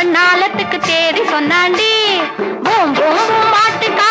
கண்ணாலத்துக்கு தேதி சொன்னாண்டி பூம் பூம் பூம் பாட்டுக்கா